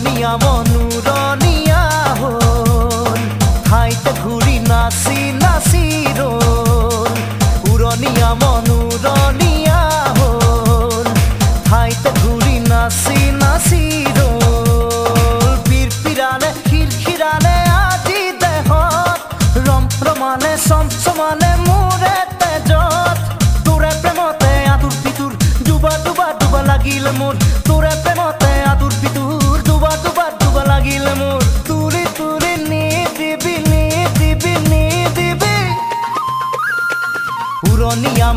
উৰণীয়া মনোৰণীয়া হ'ল ঠাইতে ঘূৰি নাচি নাচি।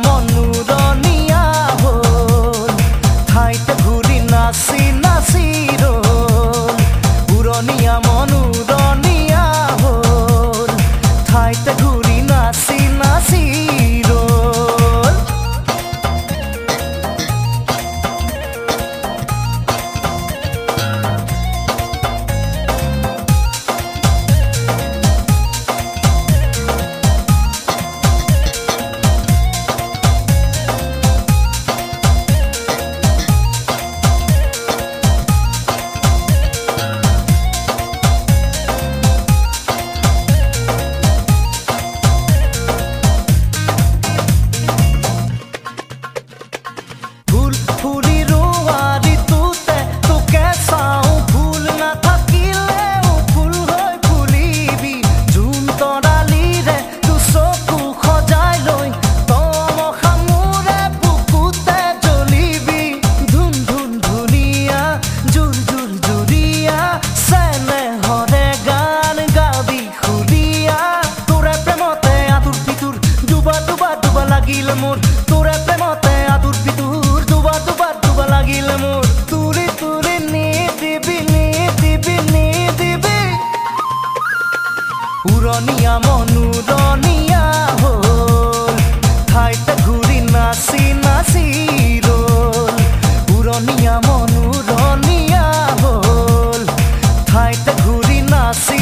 মনোৰণীয়া হ'ল ঠাইতে ঘূৰি নাচি নাচি ৰ'ল। উৰণীয়া মনোৰণীয়া লাগিল দিবি, নি দিবি উৰণীয়া মনোৰণীয়া হ'ল। ঠাইতে ঘূৰি নাচি নাচি ৰ'ল উৰণীয়া মনোৰণীয়া হ'ল। ঠাইতে নাচি